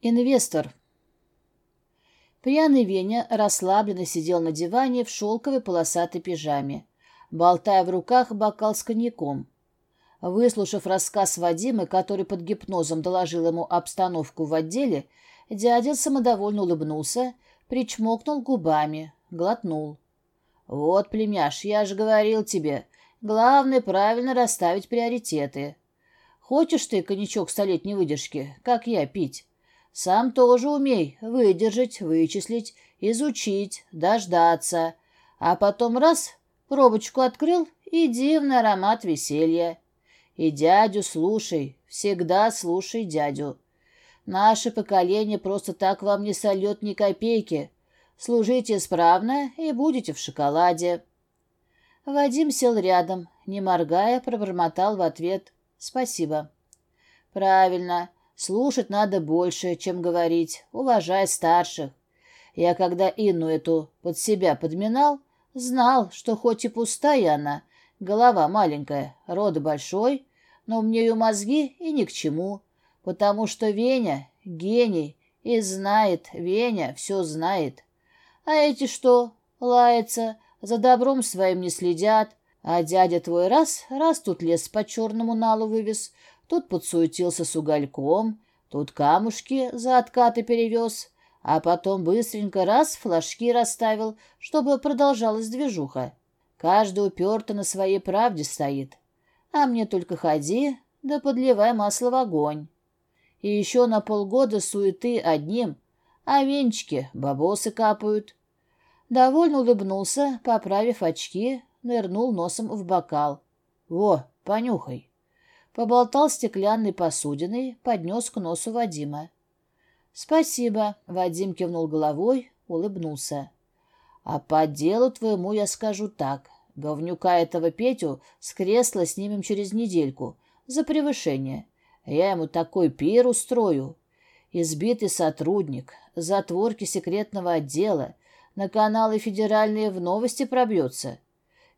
Инвестор. Пьяный Веня расслабленно сидел на диване в шелковой полосатой пижаме, болтая в руках бокал с коньяком. Выслушав рассказ Вадима, который под гипнозом доложил ему обстановку в отделе, дядя самодовольно улыбнулся, причмокнул губами, глотнул. «Вот, племяш, я же говорил тебе, главное правильно расставить приоритеты. Хочешь ты коньячок столетней выдержки, как я, пить?» Сам тоже умей выдержать, вычислить, изучить, дождаться. А потом раз, пробочку открыл и дивный аромат веселья. И дядю слушай, всегда слушай дядю. Наше поколение просто так вам не сольет ни копейки. Служите исправно и будете в шоколаде. Вадим сел рядом, не моргая, пробормотал в ответ «Спасибо». «Правильно. Слушать надо больше, чем говорить, уважай старших. Я когда Инну эту под себя подминал, знал, что хоть и пустая она, голова маленькая, рода большой, но мне ее мозги и ни к чему, потому что Веня — гений, и знает, Веня все знает. А эти что, лаются, за добром своим не следят, а дядя твой раз, раз тут лес по черному налу вывез, Тут подсуетился с угольком, тут камушки за откаты перевез, а потом быстренько раз флажки расставил, чтобы продолжалась движуха. Каждый уперто на своей правде стоит. А мне только ходи, да подливай масло в огонь. И еще на полгода суеты одним, а венчики бабосы капают. Довольно улыбнулся, поправив очки, нырнул носом в бокал. «Во, понюхай!» Поболтал стеклянной посудиной, поднес к носу Вадима. «Спасибо», — Вадим кивнул головой, улыбнулся. «А по делу твоему я скажу так. Говнюка этого Петю с кресла снимем через недельку за превышение. Я ему такой пир устрою. Избитый сотрудник, затворки секретного отдела, на каналы федеральные в новости пробьется.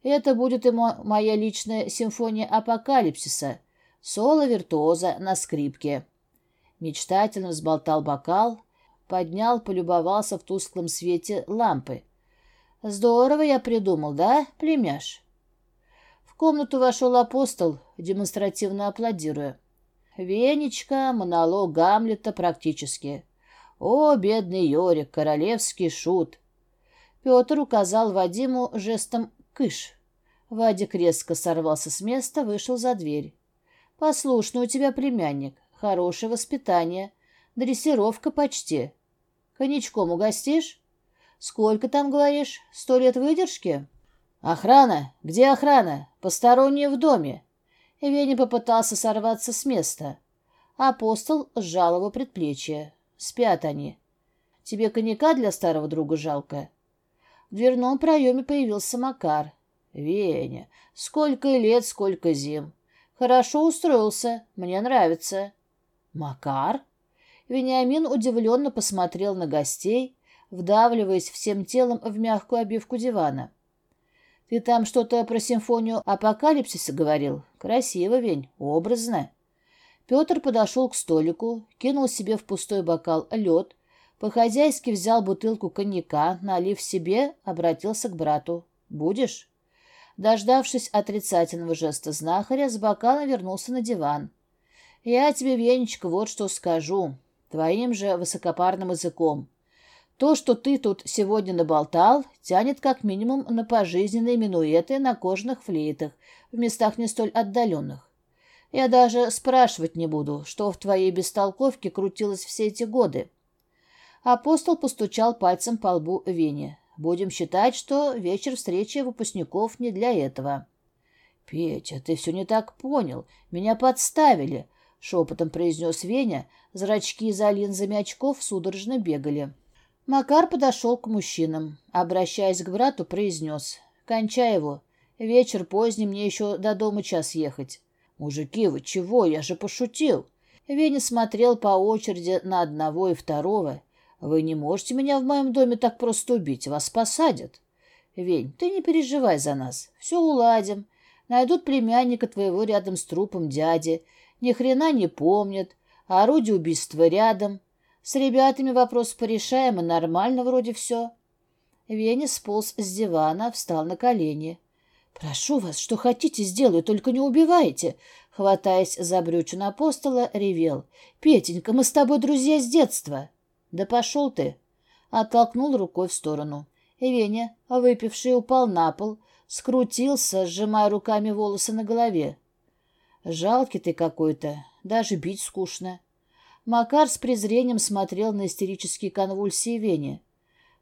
Это будет ему моя личная симфония апокалипсиса — соло-виртуоза на скрипке. Мечтательно взболтал бокал, поднял, полюбовался в тусклом свете лампы. «Здорово я придумал, да, племяш?» В комнату вошел апостол, демонстративно аплодируя. Венечка, монолог Гамлета практически. «О, бедный Йорик, королевский шут!» Петр указал Вадиму жестом «кыш». Вадик резко сорвался с места, вышел за дверь. Послушный у тебя племянник, хорошее воспитание, дрессировка почти. Коньячком угостишь? Сколько там, говоришь, сто лет выдержки? Охрана? Где охрана? Посторонние в доме. Веня попытался сорваться с места. Апостол сжал его предплечье. Спят они. Тебе коньяка для старого друга жалко? В дверном проеме появился Макар. Веня, сколько лет, сколько зим. Хорошо устроился, мне нравится. Макар? Вениамин удивленно посмотрел на гостей, вдавливаясь всем телом в мягкую обивку дивана. Ты там что-то про симфонию апокалипсиса говорил? Красиво, Вень, образно. Петр подошел к столику, кинул себе в пустой бокал лед, по-хозяйски взял бутылку коньяка, налив себе, обратился к брату. «Будешь?» Дождавшись отрицательного жеста знахаря, с бокалом вернулся на диван. «Я тебе, Венечка, вот что скажу, твоим же высокопарным языком. То, что ты тут сегодня наболтал, тянет как минимум на пожизненные минуэты на кожаных флейтах в местах не столь отдаленных. Я даже спрашивать не буду, что в твоей бестолковке крутилось все эти годы». Апостол постучал пальцем по лбу Вене. Будем считать, что вечер встречи выпускников не для этого. — Петя, ты все не так понял. Меня подставили, — шепотом произнес Веня. Зрачки за линзами очков судорожно бегали. Макар подошел к мужчинам. Обращаясь к брату, произнес. — Кончай его. Вечер поздний, мне еще до дома час ехать. — Мужики, вы чего? Я же пошутил. Веня смотрел по очереди на одного и второго. Вы не можете меня в моем доме так просто убить, вас посадят. Вень, ты не переживай за нас, все уладим. Найдут племянника твоего рядом с трупом дяди, ни хрена не помнят, а орудие убийства рядом. С ребятами вопрос порешаем, и нормально вроде все. Веня сполз с дивана, встал на колени. «Прошу вас, что хотите, сделаю, только не убивайте!» Хватаясь за брючину апостола, ревел. «Петенька, мы с тобой друзья с детства!» «Да пошел ты!» Оттолкнул рукой в сторону. Веня, выпивший, упал на пол, скрутился, сжимая руками волосы на голове. «Жалкий ты какой-то, даже бить скучно». Макар с презрением смотрел на истерические конвульсии Вени.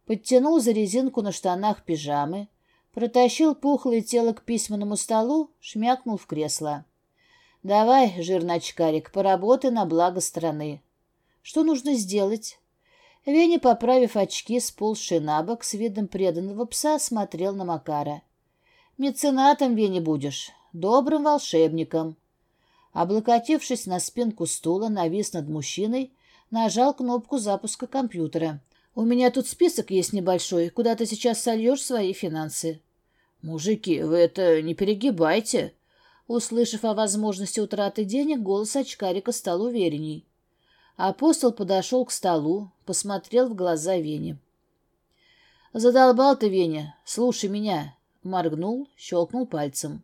Подтянул за резинку на штанах пижамы, протащил пухлое тело к письменному столу, шмякнул в кресло. «Давай, жирный очкарик, поработай на благо страны». «Что нужно сделать?» Веня, поправив очки, сползший на бок, с видом преданного пса, смотрел на Макара. «Меценатом, Веня, будешь, добрым волшебником». Облокотившись на спинку стула, навис над мужчиной, нажал кнопку запуска компьютера. «У меня тут список есть небольшой, куда ты сейчас сольешь свои финансы». «Мужики, вы это не перегибайте!» Услышав о возможности утраты денег, голос очкарика стал уверенней. Апостол подошел к столу, посмотрел в глаза Вене. «Задолбал ты, Веня, слушай меня!» Моргнул, щелкнул пальцем.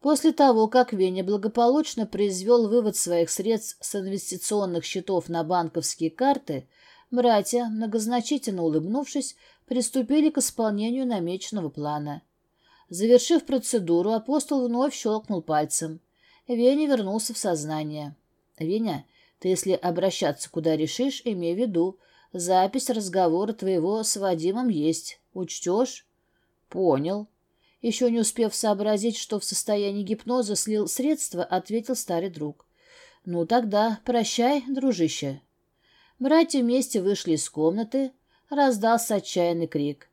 После того, как Веня благополучно произвел вывод своих средств с инвестиционных счетов на банковские карты, братья, многозначительно улыбнувшись, приступили к исполнению намеченного плана. Завершив процедуру, апостол вновь щелкнул пальцем. Веня вернулся в сознание. «Веня, ты, если обращаться куда решишь, имей в виду, запись разговора твоего с Вадимом есть. Учтешь?» «Понял», еще не успев сообразить, что в состоянии гипноза слил средства, ответил старый друг. «Ну тогда прощай, дружище». Братья вместе вышли из комнаты, раздался отчаянный крик.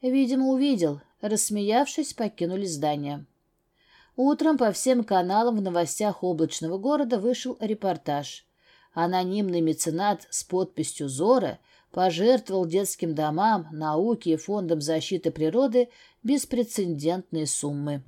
Видимо, увидел. Рассмеявшись, покинули здание. Утром по всем каналам в новостях облачного города вышел репортаж. Анонимный меценат с подписью «Зора» пожертвовал детским домам, науке и фондам защиты природы беспрецедентные суммы.